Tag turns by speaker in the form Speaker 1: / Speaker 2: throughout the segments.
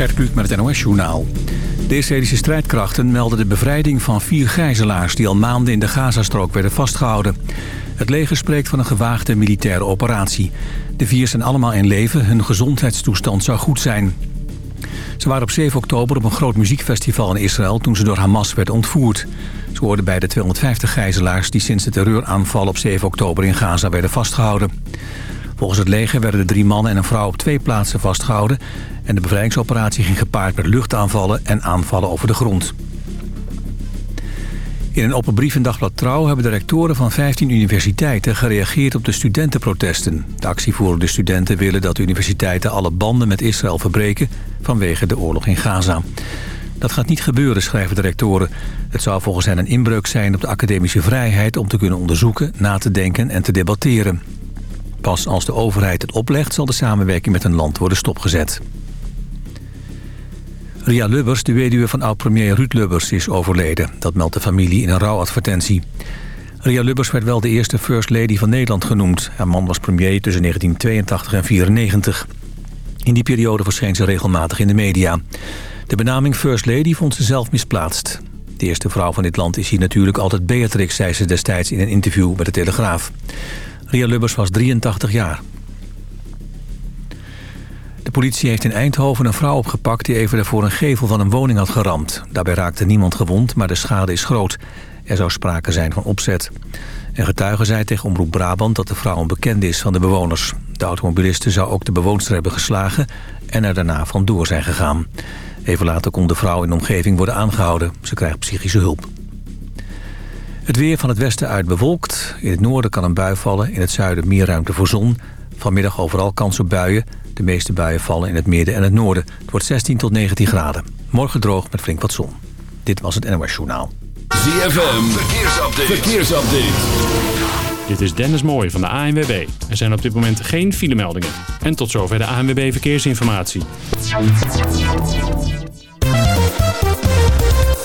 Speaker 1: Gert met het NOS-journaal. De Israëlische strijdkrachten melden de bevrijding van vier gijzelaars... die al maanden in de Gazastrook werden vastgehouden. Het leger spreekt van een gewaagde militaire operatie. De vier zijn allemaal in leven, hun gezondheidstoestand zou goed zijn. Ze waren op 7 oktober op een groot muziekfestival in Israël... toen ze door Hamas werden ontvoerd. Ze hoorden bij de 250 gijzelaars... die sinds de terreuraanval op 7 oktober in Gaza werden vastgehouden. Volgens het leger werden de drie mannen en een vrouw op twee plaatsen vastgehouden... en de bevrijdingsoperatie ging gepaard met luchtaanvallen en aanvallen over de grond. In een open brief in Dagblad Trouw hebben de rectoren van 15 universiteiten gereageerd op de studentenprotesten. De actievoerende studenten willen dat universiteiten alle banden met Israël verbreken vanwege de oorlog in Gaza. Dat gaat niet gebeuren, schrijven de rectoren. Het zou volgens hen een inbreuk zijn op de academische vrijheid om te kunnen onderzoeken, na te denken en te debatteren. Pas als de overheid het oplegt zal de samenwerking met een land worden stopgezet. Ria Lubbers, de weduwe van oud-premier Ruud Lubbers, is overleden. Dat meldt de familie in een rouwadvertentie. Ria Lubbers werd wel de eerste First Lady van Nederland genoemd. Haar man was premier tussen 1982 en 1994. In die periode verscheen ze regelmatig in de media. De benaming First Lady vond ze zelf misplaatst. De eerste vrouw van dit land is hier natuurlijk altijd Beatrix... zei ze destijds in een interview met de Telegraaf. Ria Lubbers was 83 jaar. De politie heeft in Eindhoven een vrouw opgepakt... die even daarvoor een gevel van een woning had geramd. Daarbij raakte niemand gewond, maar de schade is groot. Er zou sprake zijn van opzet. Een getuige zei tegen Omroep Brabant dat de vrouw een bekende is van de bewoners. De automobilisten zou ook de bewoonster hebben geslagen... en er daarna vandoor zijn gegaan. Even later kon de vrouw in de omgeving worden aangehouden. Ze krijgt psychische hulp. Het weer van het westen uit bewolkt. In het noorden kan een bui vallen. In het zuiden meer ruimte voor zon. Vanmiddag overal kans op buien. De meeste buien vallen in het midden en het noorden. Het wordt 16 tot 19 graden. Morgen droog met flink wat zon. Dit was het NOS Journaal.
Speaker 2: ZFM, verkeersupdate. verkeersupdate.
Speaker 3: Dit is Dennis Mooij van de ANWB. Er zijn op dit moment geen filemeldingen. En tot zover de ANWB Verkeersinformatie.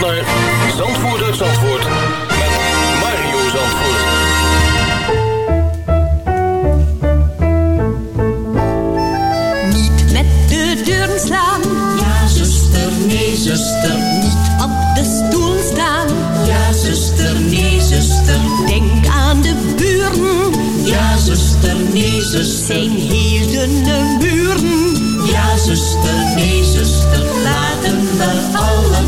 Speaker 4: Luistert naar Zandvoort uit Zandvoort met Mario Zandvoort.
Speaker 5: Niet met de deuren slaan. Ja, zuster, nee, zuster. Niet op de stoel staan. Ja, zuster, nee, zuster. Denk aan de buren. Ja, zuster, nee, zuster. Zijn dunne muren. Ja, zuster, nee, zuster. Laten we wat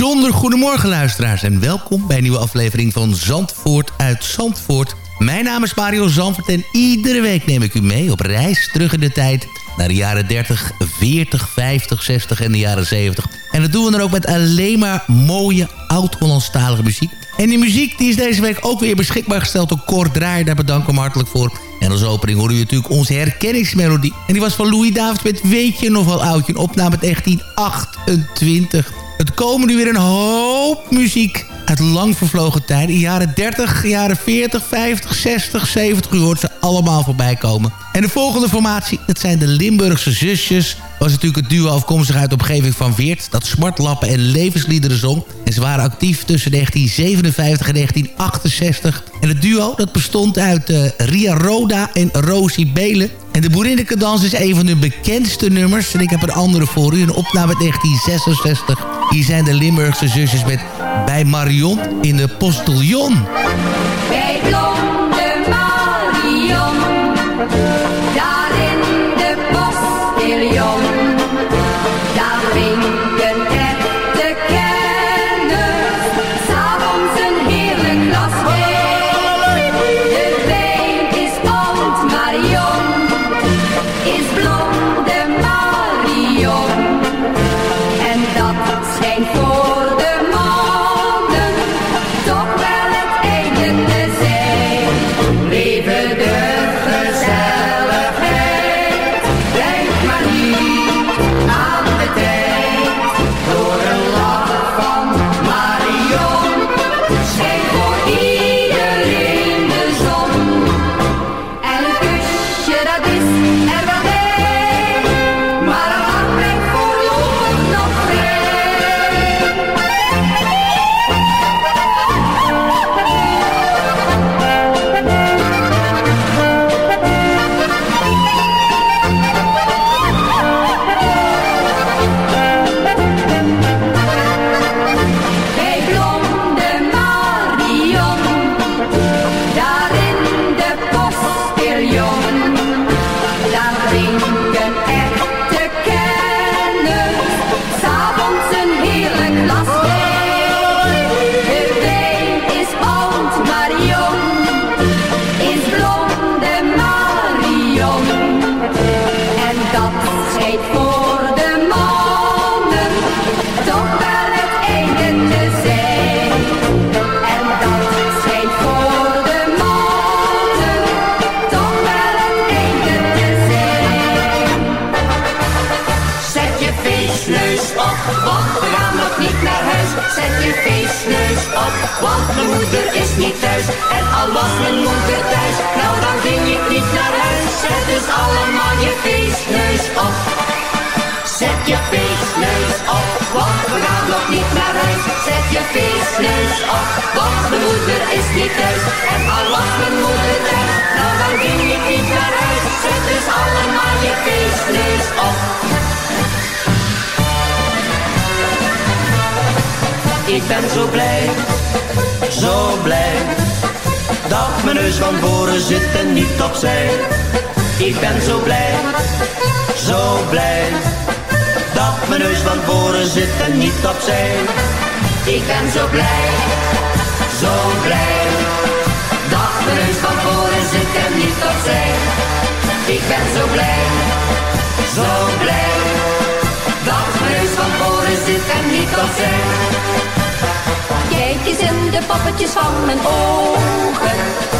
Speaker 6: Bijzonder goedemorgen luisteraars en welkom bij een nieuwe aflevering van Zandvoort uit Zandvoort. Mijn naam is Mario Zandvoort en iedere week neem ik u mee op reis terug in de tijd naar de jaren 30, 40, 50, 60 en de jaren 70. En dat doen we dan ook met alleen maar mooie oud-Hollandstalige muziek. En die muziek die is deze week ook weer beschikbaar gesteld door Cor Draaier. Daar bedanken we hem hartelijk voor. En als opening hoorde u natuurlijk onze herkenningsmelodie. En die was van Louis Davids met Weet je nog wel oudje? Een opname uit 1928. Het komen nu weer een hoop muziek uit lang vervlogen tijden. Jaren 30, jaren 40, 50, 60, 70. U hoort ze allemaal voorbij komen. En de volgende formatie, dat zijn de Limburgse zusjes. Was natuurlijk het duo afkomstig uit de omgeving van Weert... dat smartlappen en levensliederen zong. En ze waren actief tussen 1957 en 1968. En het duo dat bestond uit uh, Ria Roda en Rosie Belen. En de Boerinnekendans is een van hun bekendste nummers. En ik heb een andere voor u, een opname uit 1966. Hier zijn de Limburgse zusjes met Bij Marion in de Postillon.
Speaker 5: Bij blonde Marion,
Speaker 7: Zet dus allemaal je feestneus op. Zet je feestneus op, want we gaan nog niet naar huis. Zet je feestneus op, want mijn moeder is niet thuis. En al was mijn moeder thuis, nou dan ging ik niet naar huis. Zet dus allemaal je feestneus op. Ik ben zo blij, zo blij Dat mijn neus van voren zit en niet opzij Ik ben zo blij, zo blij Dat mijn neus van voren zit en niet opzij. Ik ben zo blij, zo blij Dat mijn neus van voren zit en niet opzij. Ik ben zo blij, zo blij Dat mijn neus van voren zit en niet opzij. Kijk eens in de poppetjes van mijn ogen.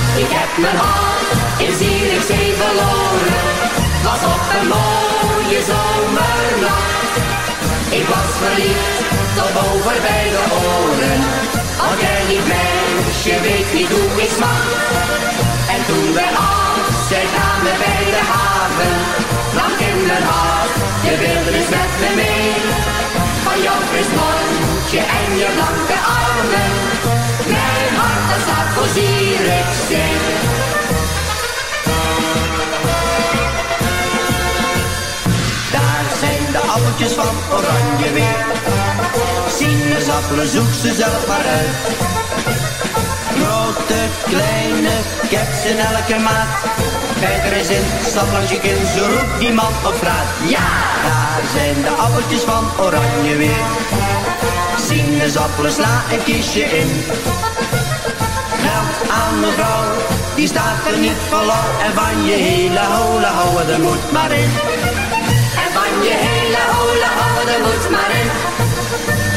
Speaker 7: Ik heb mijn hart in Zierikzee verloren. Was op een mooie zomernacht. Ik was verliefd tot over bij de oren. Als jij niet meisje weet niet hoe ik smak. En toen we afzij namen bij de haven. Lag in mijn hart, je wilde eens met me mee. Van jouw fris mondje en je blanke armen. Mijn hart dat staat voor Zierikzee. Daar zijn de appeltjes van oranje weer. Sinaasappelen, zoek ze zelf maar uit. Grote, kleine, ik in elke maat. Kijk er eens in, stap langs je kin, zo roept die man op straat. Ja, daar zijn de appeltjes van oranje weer. Sinaasappelen, sla een kiesje in. Geld aan mevrouw, die staat er niet lauw. En van je hele hola houden, er moet maar in. En van je hele hola houden, er moet maar in.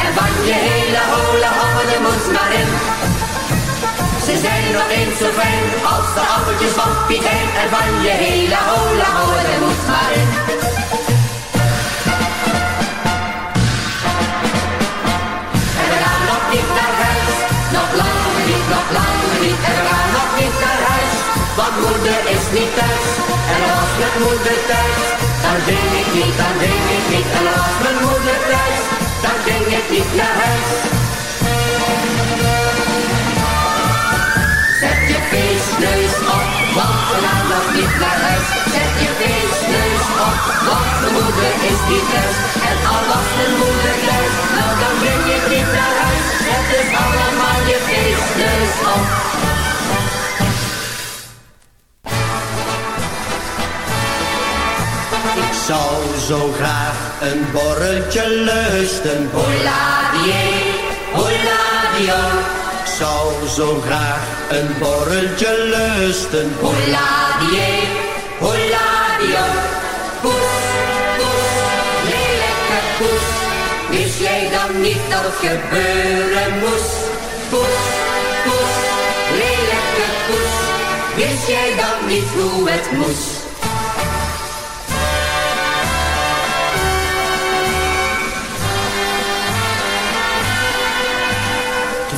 Speaker 7: En van je hele hola houden, er moet maar in. Ze zijn nog eens zo fijn als de appeltjes van Piet. En van je hele hola houden, er moet maar in. Want moeder is niet thuis. En als met moeder thuis, dan ging ik niet, dan ging ik niet. En als mijn moeder thuis, dan ging ik niet naar huis. Zet je feestneus op, want we gaan nog niet naar huis. Zet je feestneus op, want mijn moeder is niet thuis. En al was mijn moeder thuis, nou dan ging ik niet naar huis. Zet allemaal je feestneus op.
Speaker 8: zou zo graag een borreltje lusten.
Speaker 7: Holladier, holladio,
Speaker 8: Ik zou zo graag een borreltje lusten.
Speaker 7: holladier, holladio. Poes, poes, lelijke poes. Wist jij dan niet dat het gebeuren moest? Poes, poes, lelijke poes. Wist jij dan niet hoe het moest?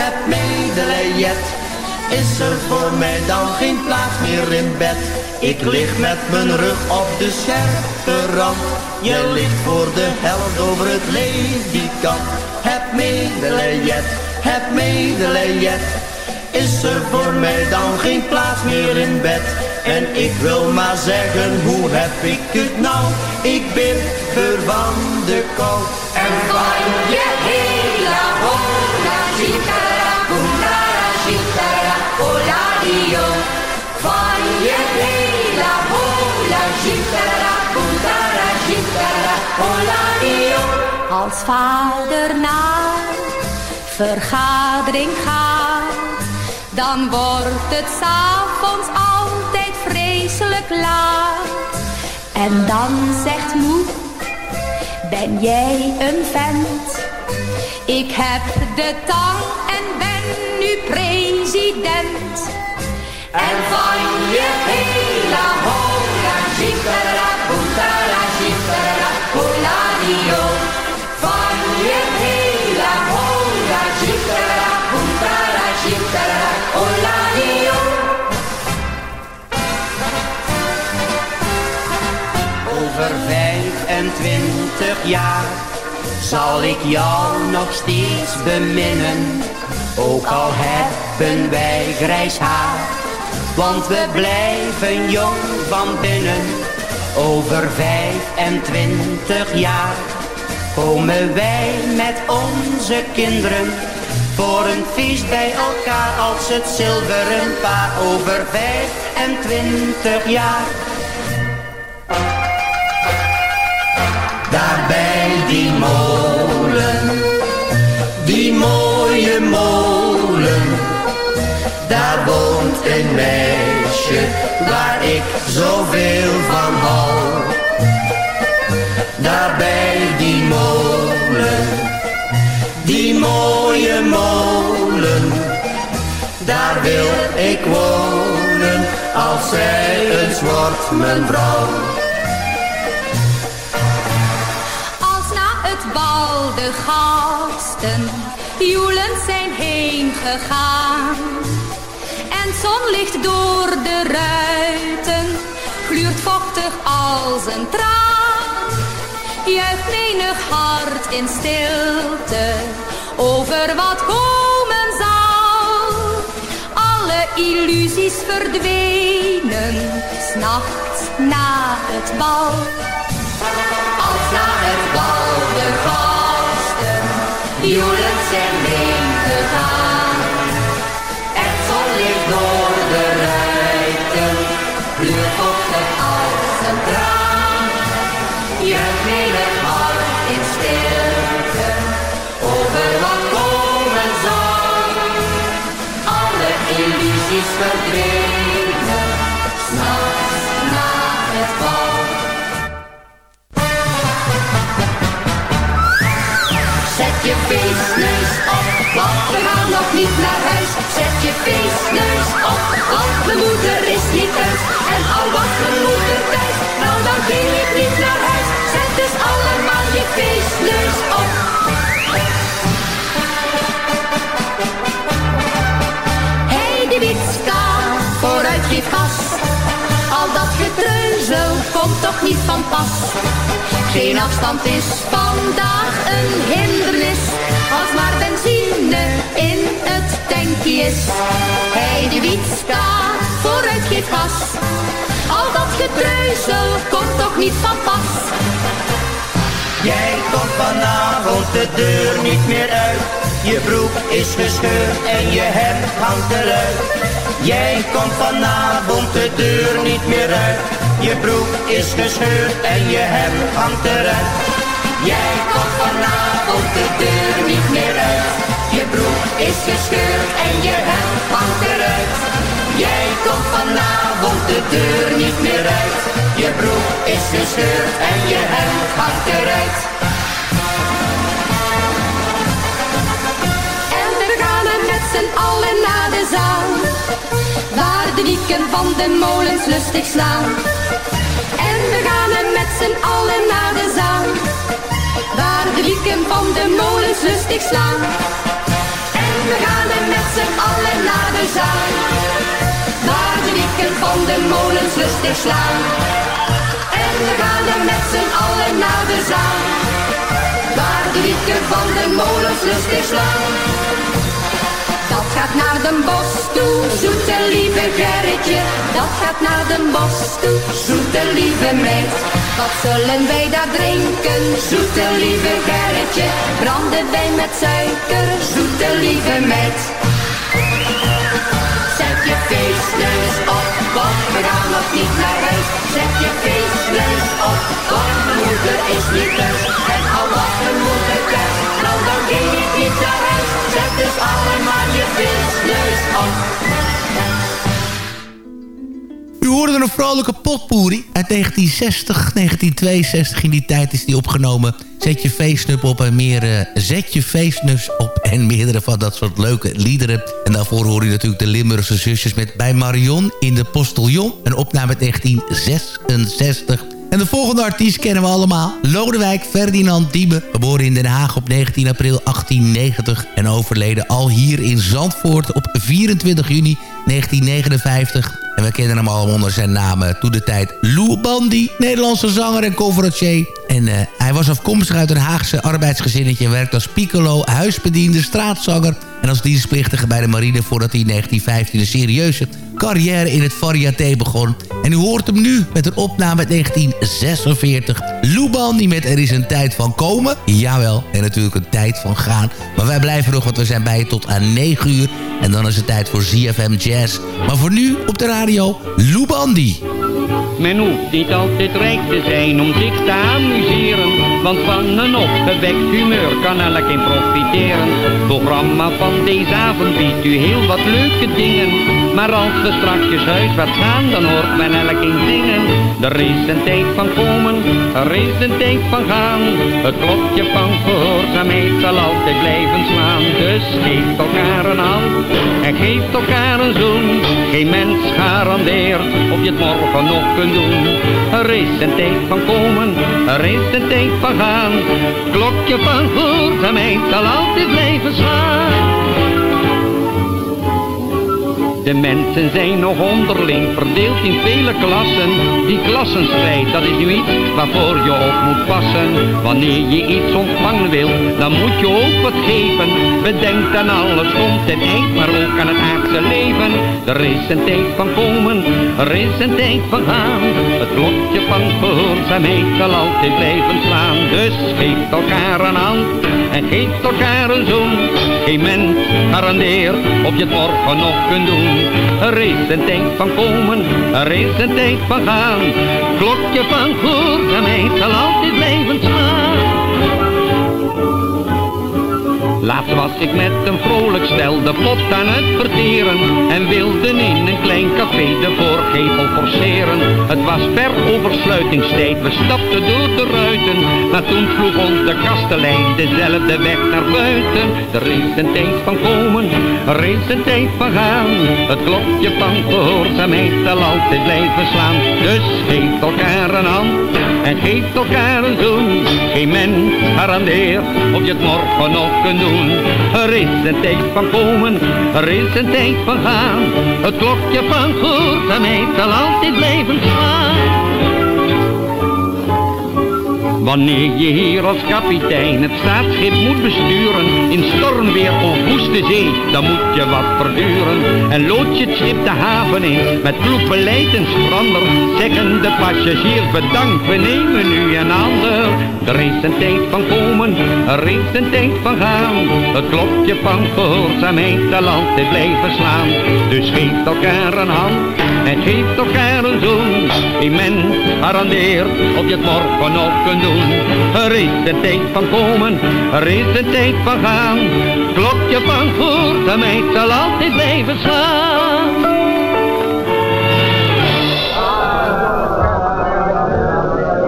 Speaker 8: Het medelijden. Is er voor mij dan geen plaats meer in bed? Ik lig met mijn rug op de scherp restaurant. Je ligt voor de helft over het ledikant. Heb medelijden, heb medelijden. Is er voor mij dan geen plaats meer in bed? En ik wil maar zeggen, hoe heb ik het nou? Ik ben de kou.
Speaker 5: En van je hola, gitara, boendara, gitara. Van je hele hola, gitara, boendara, gitara, hola, dio. Als vader naar vergadering gaat, dan wordt het s'avonds altijd vreselijk laat. En dan zegt moe, ben jij een vent? Ik heb de tang en ben nu president. En van je hele hola, jikara, boetara, jikara, hola, dio. Van je hele hola, jikara, boetara, jikara, hola, dio.
Speaker 8: Over 25 jaar zal ik jou nog steeds beminnen. Ook al hebben wij grijs haar, want we blijven jong van binnen. Over 25 jaar komen wij met onze kinderen voor een feest bij elkaar als het zilveren paar. Over 25 jaar Daar bij die een meisje waar ik zoveel van hou. Daar bij die molen, die mooie molen, daar wil ik wonen als zij eens wordt mijn vrouw.
Speaker 5: Als na het bal de gasten joelend zijn heen gegaan. En zonlicht door de ruiten gluurt vochtig als een traan. Juicht menig hart in stilte over wat komen zal. Alle illusies verdwenen, s'nachts na het bal. Als na het bal de gasten joelend zijn illusies verdwenen, s'nachts na het bal. Zet je feestneus op, want we gaan nog niet naar huis. Zet je feestneus op, want mijn moeder is niet thuis. En al was mijn moeder thuis, nou dan ging ik niet naar huis. Zet dus allemaal je feestneus op. geef. Al dat getreuzel komt toch niet van pas. Geen afstand is vandaag een hindernis. Als maar benzine in het tankje is. Hey, de witska, vooruit geef gas. Al dat getreuzel komt toch niet van pas.
Speaker 8: Jij komt vanavond de deur niet meer uit. Je broek is gescheurd en je hemd hangt eruit. Jij komt vanavond de deur niet meer uit. Je broek is gescheurd en je hemd hangt eruit. Jij komt vanavond de deur niet meer uit. Je broek is gescheurd en je hemd hangt eruit. Jij komt vanavond de deur niet meer uit. Je broek is gescheurd en je hemd hangt eruit.
Speaker 5: En we gaan met z'n allen naar de zaal. De wieken van de molens lustig slaan. En we gaan met z'n allen naar de zaal. Waar de wieken van de molens lustig slaan. En we gaan er met z'n allen naar de zaal. Waar de wieken van de molens lustig slaan. En we gaan er met z'n allen naar de zaal. Waar de wieken van de molens lustig slaan. Gaat naar de bos toe, zoete lieve Gerritje. Dat gaat naar de bos toe, zoete lieve meid. Wat zullen wij daar drinken, zoete lieve Gerritje? Brandewijn met suiker, zoete lieve meid. Zet je feestneus op, want we gaan nog niet naar huis. Zet je feestneus op, want moeder is niet thuis. En al was moeder thuis, dan ging ik niet naar. Zet dus allemaal je feestneus op.
Speaker 6: U hoorde een vrolijke potpourri uit 1960, 1962. In die tijd is die opgenomen. Zet je feestnup op en meer... zet je feestnups op en meerdere van dat soort leuke liederen. En daarvoor hoor je natuurlijk de Limburgse zusjes met Bij Marion in de Postillon. Een opname uit 1966. En de volgende artiest kennen we allemaal. Lodewijk Ferdinand Diebe, geboren in Den Haag op 19 april 1890... en overleden al hier in Zandvoort op 24 juni 1959... En we kennen hem allemaal onder zijn naam eh, toen de tijd Lou Bandy, Nederlandse zanger en conferencier. En eh, hij was afkomstig uit een Haagse arbeidsgezinnetje... en werkte als piccolo, huisbediende, straatzanger... en als dienstplichtige bij de marine... voordat hij in 1915 een serieuze carrière in het variété begon. En u hoort hem nu met een opname uit 1946. Lou Bandy met Er is een tijd van komen. Jawel, en natuurlijk een tijd van gaan. Maar wij blijven nog, want we zijn bij je tot aan 9 uur... En dan is het tijd voor ZFM Jazz. Maar voor nu op de radio, Lou Bandy.
Speaker 9: Men hoeft niet altijd rijk te zijn om zich te amuseren. Want van een opgewekt humeur kan elk in profiteren. Het programma van deze avond biedt u heel wat leuke dingen. Maar als we strakjes huiswaarts gaan, dan hoort men elk in zingen. Er is een tijd van komen, er is een tijd van gaan. Het klokje van gehoorzaamheid zal altijd blijven slaan. Dus geef elkaar een hand en geef elkaar een zoen. Geen mens garandeert of je het morgen nog kunt doen. Er is een tijd van komen, er is een tijd van Klokje van gehoorzaamheid zal altijd blijven slaan. De mensen zijn nog onderling verdeeld in vele klassen. Die klassenstrijd, dat is nu iets waarvoor je op moet passen. Wanneer je iets ontvangen wil, dan moet je ook wat geven. Bedenk aan alles komt een eind, maar ook aan het aardse leven. Er is een tijd van komen, er is een tijd van gaan. Het klokje van gehoorzaamheid zal altijd blijven slaan. Dus geef elkaar een hand en geef elkaar een zoen. Geen mens garandeert of je het morgen nog kunt doen. Er is een tijd van komen, er is een tijd van gaan. Klokje van gehoorzaamheid zal altijd blijven slaan. Laatst was ik met een vrolijk stel de pot aan het verteren En wilde in een klein café de voorgevel forceren. Het was ver over sluitingstijd, we stapten door de ruiten Maar toen vroeg ons de kastelein dezelfde weg naar buiten. Er is een tijd van komen, er is een tijd van gaan Het klokje van gehoorzaamheid zal altijd blijven slaan. Dus geef elkaar een hand en geef elkaar een zoen Geen mens garandeert of je het morgen nog kunt doen er is een tijd van komen, er is een tijd van gaan. Het klokje van gehoorzaamheid zal altijd blijven slaan. Wanneer je hier als kapitein het staatsschip moet besturen In stormweer of woeste zee, dan moet je wat verduren. En lood je het schip de haven in, met kloek beleid en sprander Zeggen de passagiers bedankt, we nemen nu een ander. Er is een tijd van komen, er is een tijd van gaan. Het klokje van gehoorzaamheid zal altijd blijven slaan. Dus geef elkaar een hand en geef elkaar een zoen. Die men garandeert of je het morgen nog kunt er is een tijd van komen, er is een tijd van gaan. Klokje van gehoorzaamheid zal altijd blijven slaan.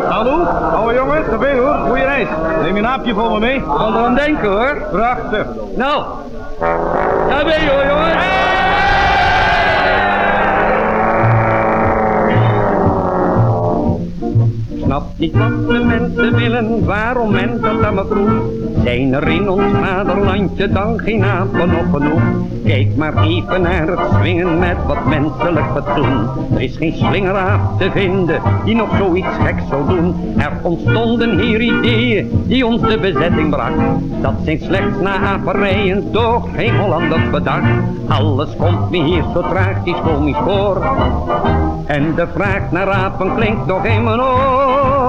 Speaker 10: Hallo, oude jongen, daar ben je hoor. Goeie reis. Neem je een aapje voor me mee? Kan er aan denken hoor. Prachtig. Nou, daar ben je hoor jongen. Snap
Speaker 9: De mensen willen, waarom men dat aan me vroeg. Zijn er in ons vaderlandje dan geen apen nog genoeg? Kijk maar even naar het swingen met wat menselijk fatsoen. Er is geen slingeraap te vinden die nog zoiets geks zou doen. Er ontstonden hier ideeën die ons de bezetting brak. Dat zijn slechts na aperijen door geen Hollanders bedacht. Alles komt me hier zo tragisch komisch voor. En de vraag naar apen klinkt nog in mijn oor.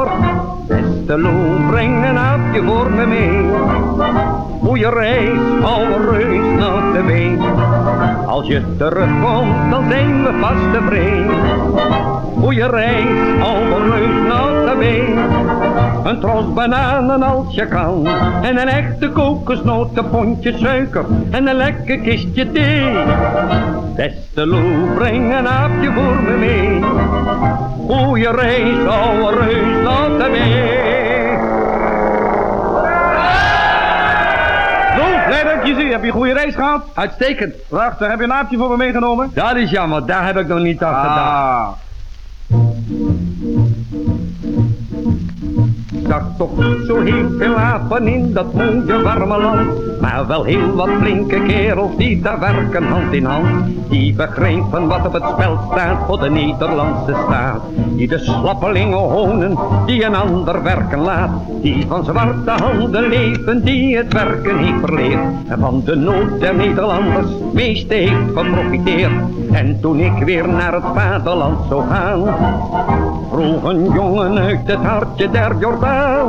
Speaker 9: Beste Lou, breng een aapje voor me mee. Goeie reis, oude reus naar de been. Als je terugkomt, dan zijn we vast tevreden. Goeie reis, oude reus naar de been. Een tros bananen als je kan. En een echte kokosnoot, suiker. En een lekker kistje thee. Beste Lou, breng een aapje voor me mee. Goeie reis, oude reus naar de been.
Speaker 10: Zo, dat je zie. Heb je een goede reis gehad?
Speaker 9: Uitstekend.
Speaker 10: Wacht, heb je een aapje voor me meegenomen?
Speaker 9: Dat is jammer, daar heb ik nog niet aan.
Speaker 10: Ah,
Speaker 9: zag toch niet zo heel veel apen in dat mooie warme land. Maar wel heel wat flinke kerels die daar werken hand in hand. Die begrijpen wat op het spel staat voor de Nederlandse staat. Die de slappelingen honen, die een ander werken laat. Die van zwarte handen leven, die het werken heeft verleerd. En van de nood der Nederlanders meeste heeft geprofiteerd. En toen ik weer naar het vaderland zou gaan, vroeg een jongen uit het hartje der Jordaan.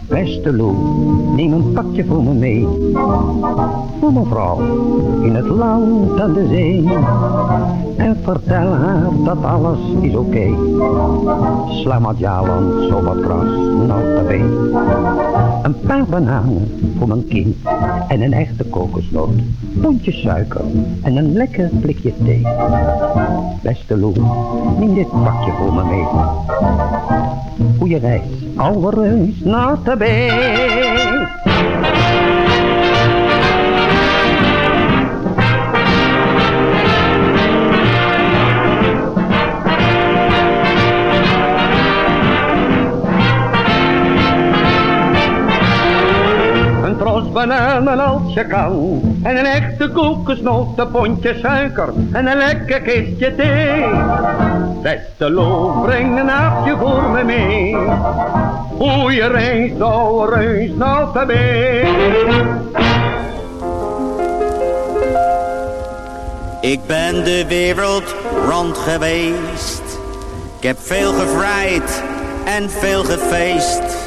Speaker 9: Beste Lou, neem een pakje voor me mee. Voor mevrouw, in het land aan de zee. En vertel haar dat alles is oké. Okay. Sla maar Jaland, zo wat gras, notabene. Een paar bananen voor mijn kind. En een echte kokosnoot. Pondje suiker en een lekker blikje thee. Beste Lou, neem dit pakje voor me mee. Goeie reis, oude reus, Een tros bananen als je kan. En een echte kokosnoot, een pondje suiker. En een lekker kistje thee. Beste loof, breng een aapje voor me mee. Goeie reis, ouwe reus, notabene.
Speaker 11: Ik ben de wereld rond geweest. Ik heb veel gevrijd en veel gefeest.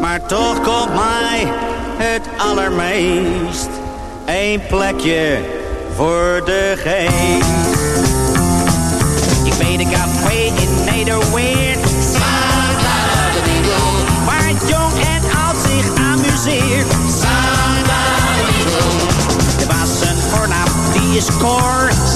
Speaker 11: Maar toch komt mij het allermeest een plekje voor de geest. Ik weet een café in Nederweert. Waar jong en oud zich amuseert. Er was een voornaam, die is Cor.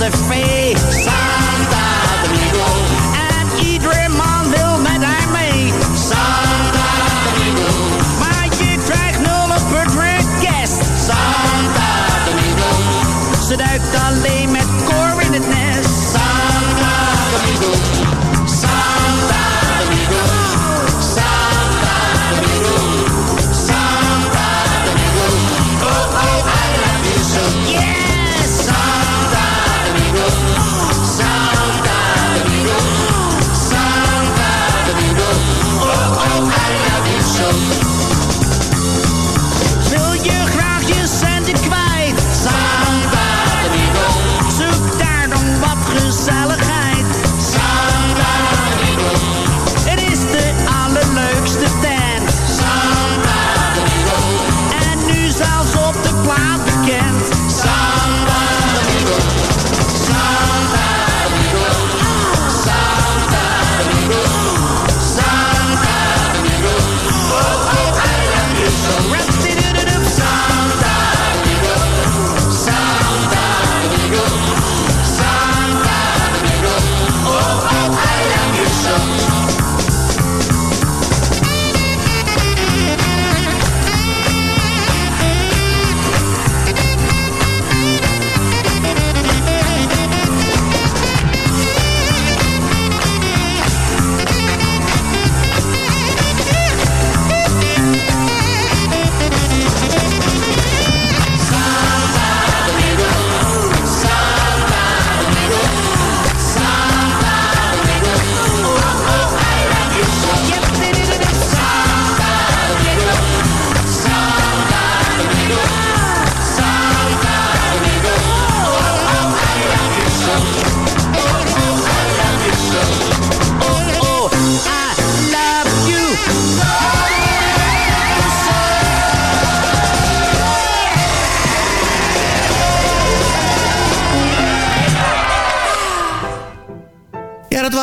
Speaker 11: the face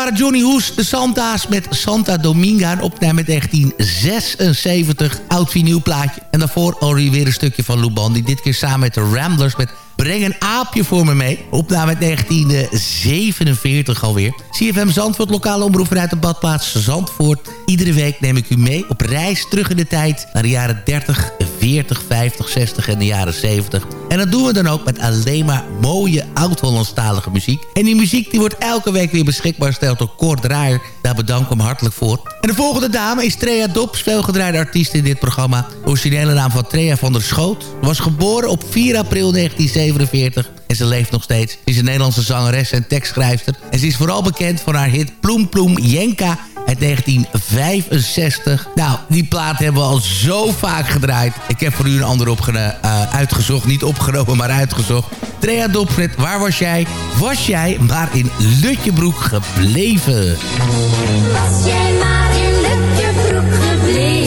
Speaker 6: Johnny Hoes, de Santa's met Santa Dominga. Een opname 1976. Oud vinylplaatje. En daarvoor alweer weer een stukje van Lou Bandy. Dit keer samen met de Ramblers met Breng een aapje voor me mee. Opname 1947 alweer. CFM Zandvoort, lokale omroep vanuit de badplaats Zandvoort. Iedere week neem ik u mee op reis terug in de tijd... naar de jaren 30, 40, 50, 60 en de jaren 70. En dat doen we dan ook met alleen maar mooie oud-Hollandstalige muziek. En die muziek die wordt elke week weer beschikbaar gesteld door Kort Draaier. Daar bedank ik hem hartelijk voor. En de volgende dame is Trea Dops, veelgedraaide artiest in dit programma. Originele naam van Trea van der Schoot. Was geboren op 4 april 1947 en ze leeft nog steeds. Ze is een Nederlandse zangeres en tekstschrijfster. En ze is vooral bekend voor haar hit Ploem Ploem Jenka uit 1965. Nou, die plaat hebben we al zo vaak gedraaid. Ik heb voor u een ander uh, uitgezocht. Niet opgenomen, maar uitgezocht. Trea Dopfred, waar was jij? Was jij maar in Lutjebroek gebleven?
Speaker 5: Was jij maar in Lutjebroek gebleven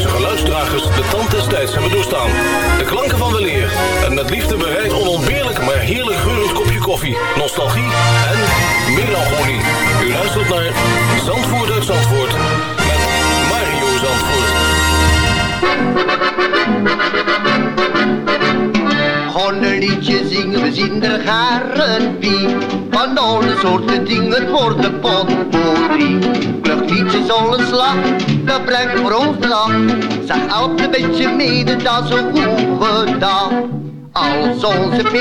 Speaker 4: geluidsdragers de tand des tijds hebben doorstaan. De klanken van weleer en met liefde bereid onontbeerlijk maar heerlijk geurend kopje koffie, nostalgie en melancholie. U luistert naar Zandvoort uit Zandvoort met Mario Zandvoort.
Speaker 12: Gewoon zingen, we zien er garen wie. Van alle soorten dingen worden potpourri. Vluchtliedjes zonder slag, dat brengt voor ons de lach. Zeg altijd een beetje mede, dat is een goed gedaan. Als onze P,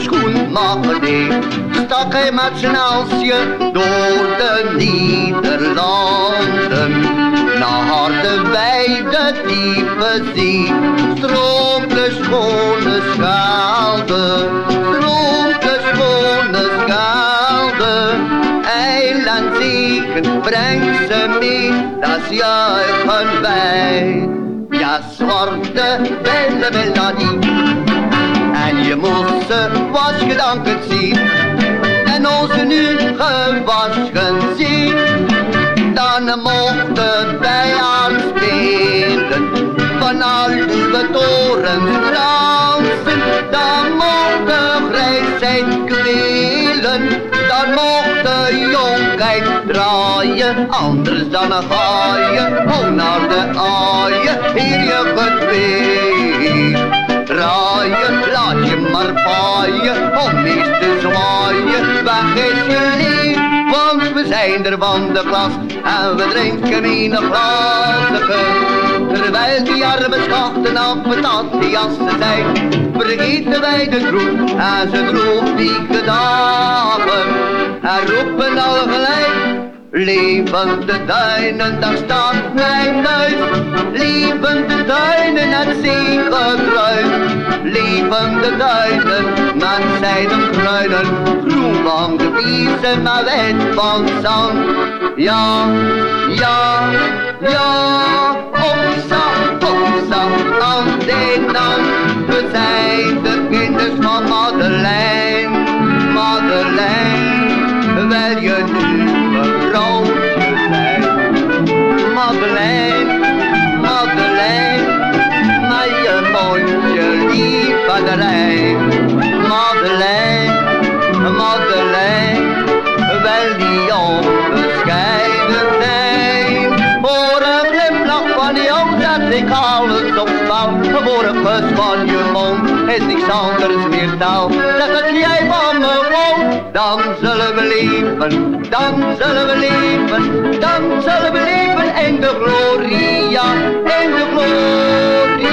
Speaker 12: schoenmaker deed, stak hij met zijn halsje door de Nederlanden. Na worden wij de diepe zee. Stroomt de schone schaalde, stroomt de schone. Eiland zegen, breng ze mee, dat juichen wij. Ja, zwarte belle melodie. En je moest ze was gedankend zien. En onze nu gewaschen zien. Dan mochten wij aanspelen. Van al uw torens dansen. Dan mocht de grijsheid kwelen. Dan mocht draaien. Anders dan een gaaien. Hoe naar de aaien. Hier je gedweept. Draaien, laat je maar paaien, om eens te zwaaien. Weg is je lief, want we zijn er van de klas. En we drinken in een glazen Terwijl die arme schachten jassen zijn. Vergeten wij de groep en ze droeg die dagen. En roepen al gelijk Levende duinen, daar staat mijn huis. Levende duinen, het zeegekruis. Levende duinen, met zijden kruinen. Groen van de biezen, maar wit van zand. Ja, ja, ja, opsa, opsa, aan de. Madeleine, Madeleine, wel die onbescheiden zijn. Voor een glimlach van jou zet ik alles op spel. Voor een kus van je mond is niks anders meer taal. Dat jij van me woont, dan zullen we leven. Dan zullen we leven, dan zullen we leven in de gloria, in de gloria,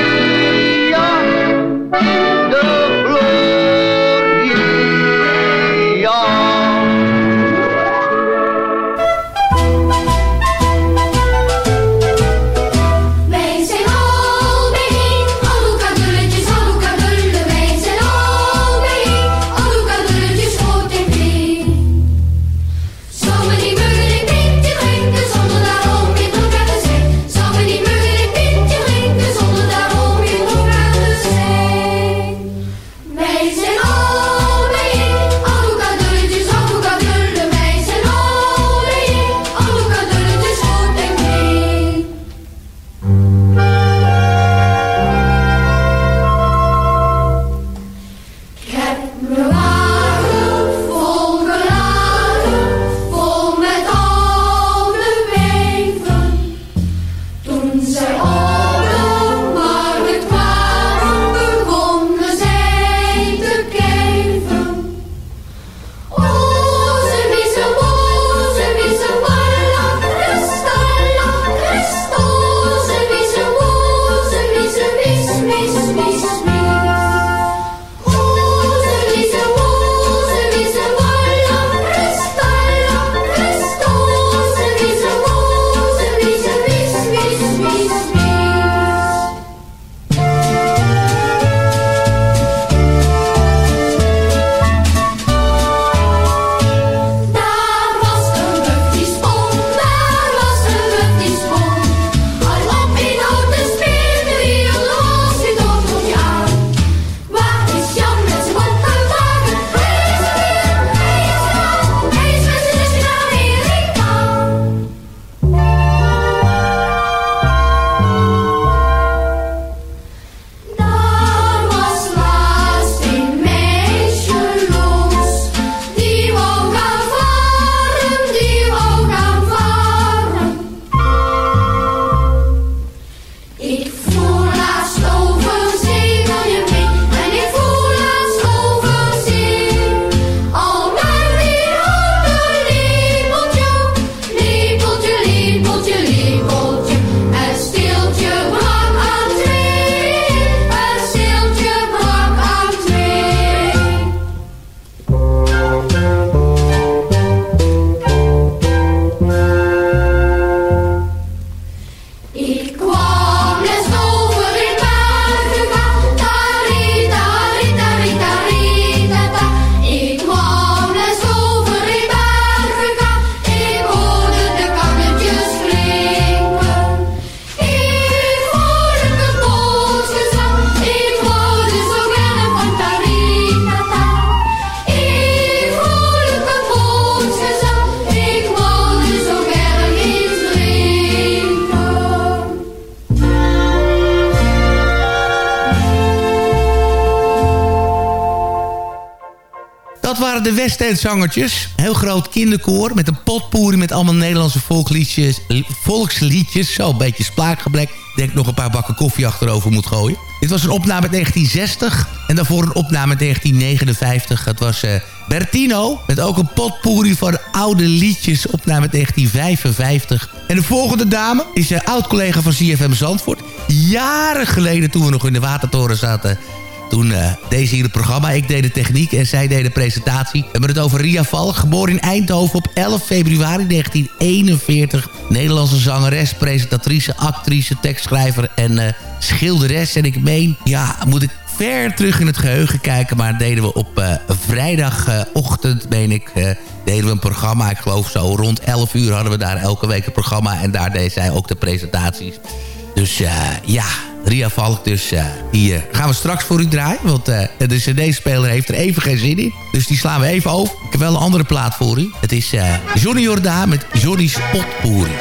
Speaker 6: zangertjes. Heel groot kinderkoor met een potpourri met allemaal Nederlandse volksliedjes. volksliedjes. Zo, een beetje spraakgebrek. Ik denk nog een paar bakken koffie achterover moet gooien. Dit was een opname uit 1960. En daarvoor een opname uit 1959. Het was uh, Bertino. Met ook een potpourri van oude liedjes. Opname uit 1955. En de volgende dame is een oud-collega van CFM Zandvoort. Jaren geleden toen we nog in de Watertoren zaten toen uh, deze hier het programma. Ik deed de techniek en zij deed de presentatie. We hebben het over Ria Valk, geboren in Eindhoven op 11 februari 1941. Nederlandse zangeres, presentatrice, actrice, tekstschrijver en uh, schilderes. En ik meen, ja, moet ik ver terug in het geheugen kijken. Maar deden we op uh, vrijdagochtend, meen ik, deden we een programma. Ik geloof zo rond 11 uur hadden we daar elke week een programma. En daar deed zij ook de presentaties. Dus ja, Ria Valk. Dus uh, die uh, gaan we straks voor u draaien. Want uh, de cd-speler heeft er even geen zin in. Dus die slaan we even over. Ik heb wel een andere plaat voor u. Het is Johnny Jordaan met Johnny's Potpourri.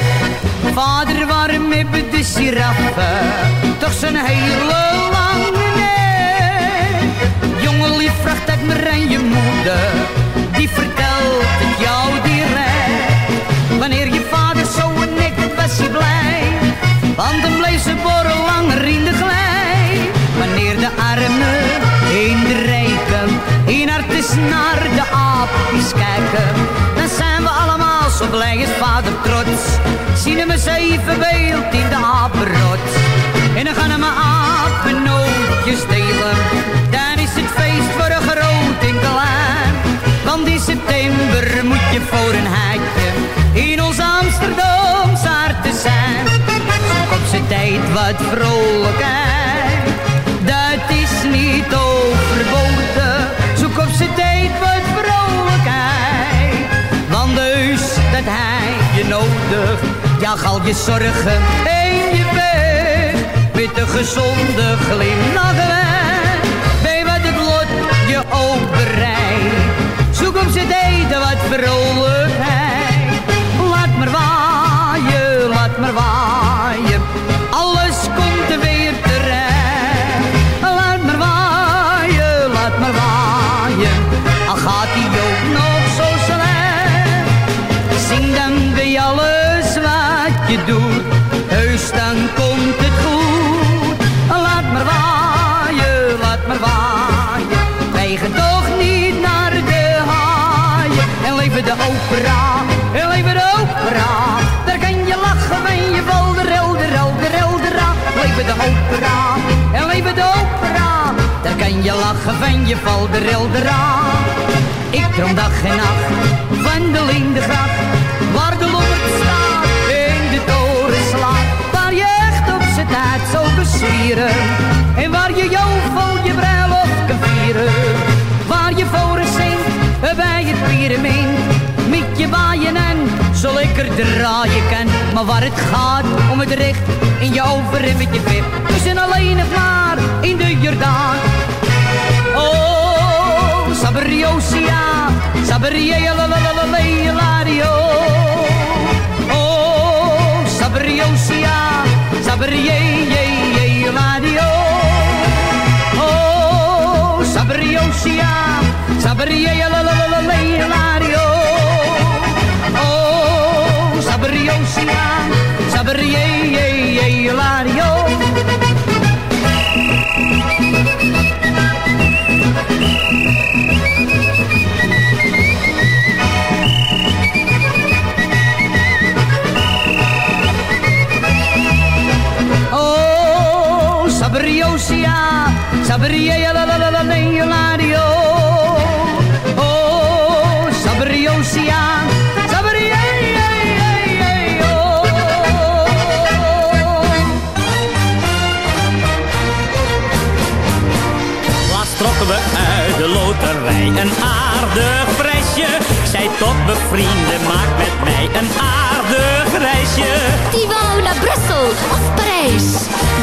Speaker 13: Vader, waarom hebben de giraffen toch zo'n hele lange nek? Jongen, lief, vraagt uit me en je moeder. Die vertelt naar de aapjes kijken. Dan zijn we allemaal zo blij als vader trots. Zien we zeven beeld in de apenrot. En dan gaan we apennootjes delen. Dan is het feest voor een groot en klein. Want in september moet je voor een heitje in ons Amsterdamse zijn op zijn tijd wat vrolijkheid. Je nodig. Al je zorgen en je weg. Met een gezonde glimlach weg. Bij wat het lot je ook bereidt. Zoek op zijn tijd wat vrolijkheid. Zing dan bij alles wat je doet. Heus dan komt het goed. Laat maar waaien, laat maar waaien. Gaan toch niet naar de haaien. En leven de opera, en leven de opera. Daar kan je lachen en je valt de reldera. Leven de opera, en leven de opera. Daar kan je lachen van je valt de reldera. Ik droom dag en nacht van de lindengracht. Staat in de toren slaat. Waar je echt op z'n tijd zo besieren. En waar je jovel je bruiloft kan vieren. Waar je voor een zingt bij het pyramid. Met je waaien en zo lekker draaien kan. Maar waar het gaat om het recht in je over en met je vip. We zijn alleen nog maar in de Jordaan. Oh, Sabriosia, Sabria, la la la la la Oh, Sabriosia, Sabria, la la la la la la Oh, Sabriosia, Sabria, la Sabria, la la la la
Speaker 14: trokken we uit de loterij een aardig prijsje. Zei tot mijn vrienden, maak met mij een aardig reisje.
Speaker 15: Die wou naar Brussel of Parijs,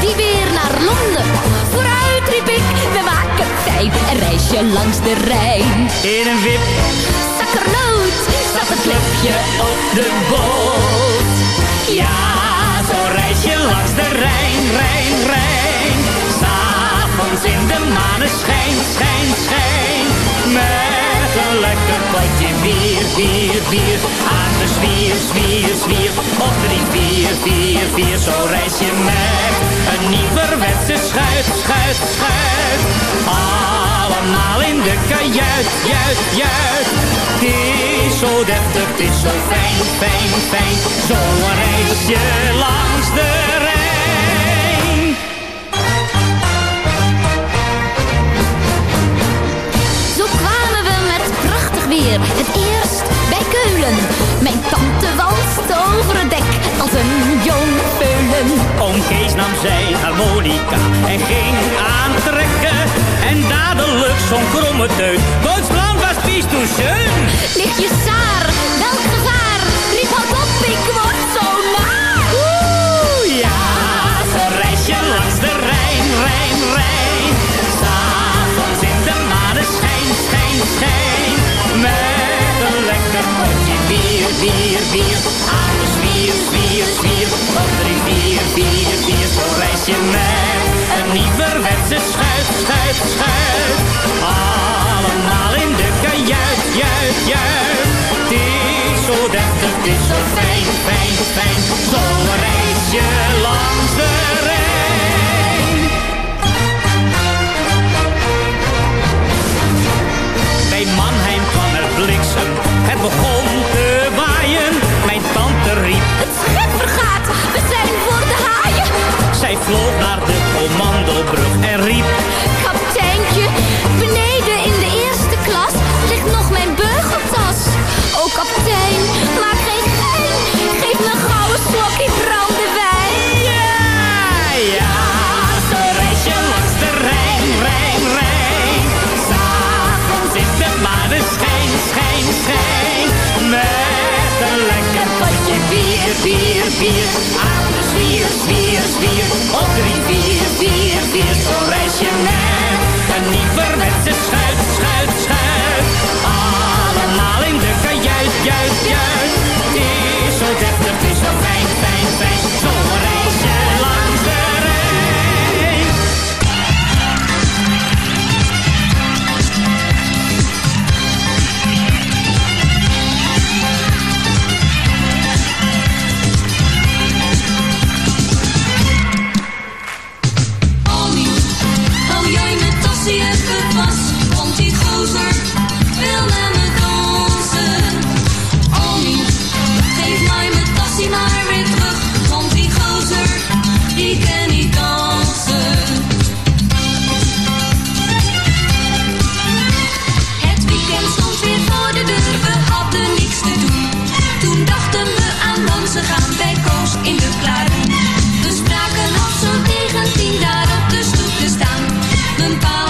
Speaker 15: die weer naar Londen. Vooruit riep ik, we maken fijn een reisje langs de Rijn.
Speaker 14: In een wip,
Speaker 15: zakkernoot, zat het klepje op de boot.
Speaker 14: Ja, zo'n reisje langs de Rijn, Rijn, Rijn. In de maneschijn, schijn, schijn. Met een lekker potje bier, bier, bier. Aan de zwier, zwier, zwier, op drie, vier, vier, vier. Zo reis je met een nieuwerwetse schuit, schuit, schuit. Allemaal in de kajuit, juit, juit. Het is zo deftig, het is zo fijn, fijn, fijn. Zo reis je langs de Rijn.
Speaker 15: Weer. Het eerst bij Keulen. Mijn tante walst over het dek als een jong peulen.
Speaker 14: Oom Kees nam zijn harmonica en ging aantrekken. En dadelijk zo'n kromme teut. Duitsland was pies toen schön.
Speaker 15: Ligt je saar, welk gevaar? Riep hard op, ik word zo naar.
Speaker 14: Oeh, ja, zo reis je langs de Rijn, Rijn, Rijn. S'avonds in de maneschijn, schijn, schijn. Met een lekker potje bier, bier, bier. Aan de zwier, zwier, zwier. Op drie, vier, vier, vier. Zo reis je met een nieuwerwetse schuit, schuit, schuit. Allemaal in de kajuit, juit, juit. Het is zo deftig, het is zo fijn, fijn, fijn. Bier, bier. Aan de zwier, zwier, zwier. Op drie, vier, vier, vier. Zo reis je met een nieuwerwetse schuit, schuit, schuit. Allemaal in de kajuit, juit, juit. Het is zo deftig, het is zo fijn, fijn, fijn. Zo reis je
Speaker 5: Mijn pa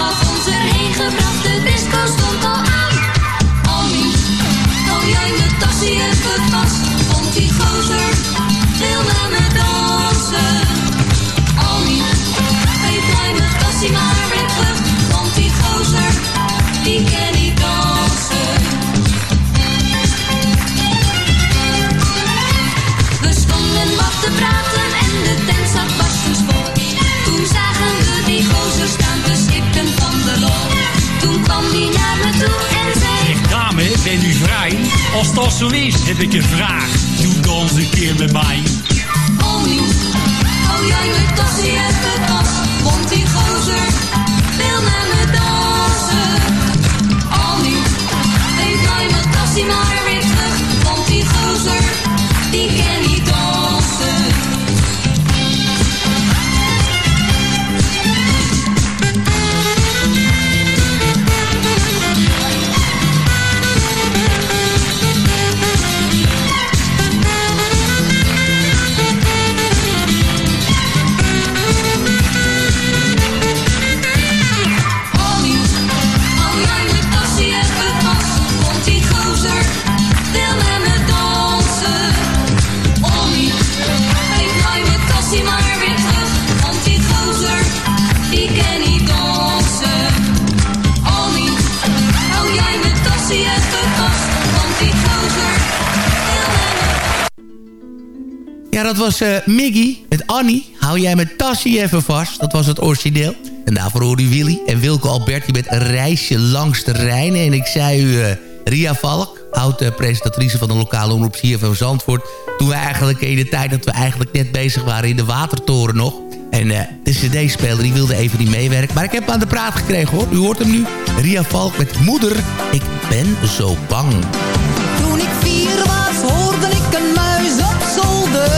Speaker 16: Als zo is, heb ik een vraag. Doe dan eens een keer met mij.
Speaker 6: dat was uh, Miggy met Annie. Hou jij mijn tassie even vast. Dat was het origineel. En daarvoor hoorde u Willy en Wilco Alberti met een reisje langs de Rijn. En ik zei u eh, Ria Valk, oud-presentatrice van de lokale omroep van Zandvoort. Toen we eigenlijk in de tijd dat we eigenlijk net bezig waren in de Watertoren nog. En eh, de cd-speler die wilde even niet meewerken. Maar ik heb aan de praat gekregen hoor. U hoort hem nu. Ria Valk met Moeder, ik ben zo bang.
Speaker 17: Toen ik vier was hoorde ik een muis op zolder.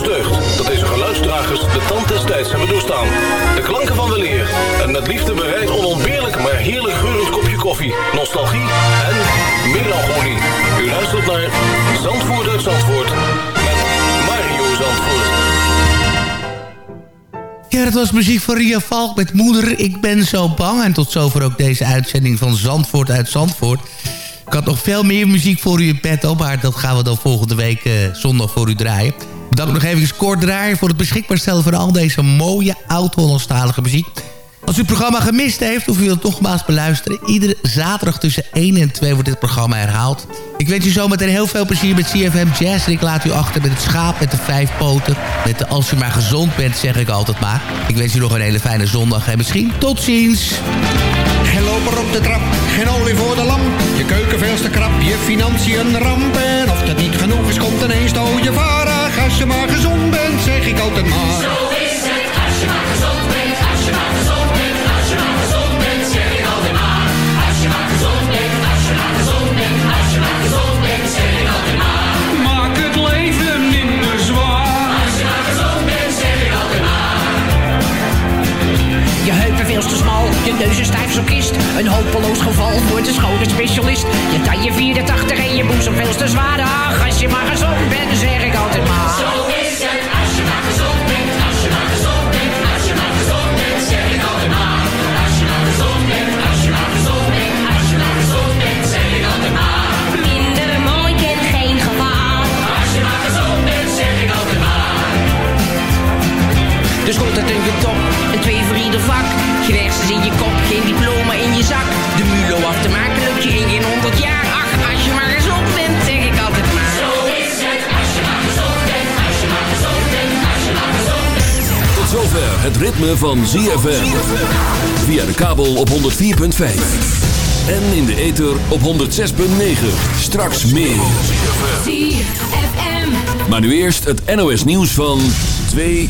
Speaker 4: De tand des tijds hebben doorstaan. De klanken van weleer en met liefde bereid onontbeerlijk maar heerlijk geurend kopje koffie, nostalgie en melancholie. U luistert naar Zandvoort uit Zandvoort met Mario Zandvoort.
Speaker 6: Ja, dat was muziek van Ria Valk met Moeder, ik ben zo bang. En tot zover ook deze uitzending van Zandvoort uit Zandvoort. Ik had nog veel meer muziek voor u in petto, maar dat gaan we dan volgende week eh, zondag voor u draaien. Bedankt nog even kort draaien voor het beschikbaar stellen van al deze mooie oud-Hollandstalige muziek. Als u het programma gemist heeft, of u wilt nogmaals beluisteren... iedere zaterdag tussen 1 en 2 wordt dit programma herhaald. Ik wens u zometeen heel veel plezier met CFM Jazz... en ik laat u achter met het schaap met de vijf poten. Met de als u maar gezond bent, zeg ik altijd maar. Ik wens u nog een hele fijne zondag en misschien tot ziens.
Speaker 18: Geen loper op de trap, geen olie voor de lamp. Je keuken veel krap, je financiën ramp. En of dat niet genoeg is, komt ineens de je varig. Als je maar gezond bent, zeg ik altijd maar.
Speaker 19: Zo is het als je maar gezond bent, als je maar gezond bent,
Speaker 20: veel te smal, je neus is stijf zo kist. Een hopeloos geval voor de schone specialist. Je taille 84 en je boezem veel te zwaar. Ach, als je maar gezond bent, zeg ik altijd maar.
Speaker 19: Zo is het als je maar gezond bent, als je maar gezond bent, als je maar gezond bent, zeg ik altijd maar. Als je maar gezond bent, als je maar gezond bent, als je maar gezond bent, zeg ik altijd maar.
Speaker 15: Minder mooi kent geen gevaar.
Speaker 19: Als je maar gezond bent, zeg ik altijd maar.
Speaker 20: Dus komt het in je top, een twee voor ieder vak. Geen hersens in je kop, geen diploma in je zak. De mulo af te maken lukt je in geen honderd jaar. Ach, als je maar gezond bent, zeg ik altijd maar.
Speaker 19: Zo is het als je maar gezond bent, als je maar gezond bent, als je maar gezond bent.
Speaker 2: Tot zover het ritme van ZFM. Via de kabel op 104.5. En in de ether op 106.9. Straks meer.
Speaker 15: ZFM.
Speaker 2: Maar nu eerst het NOS nieuws van 2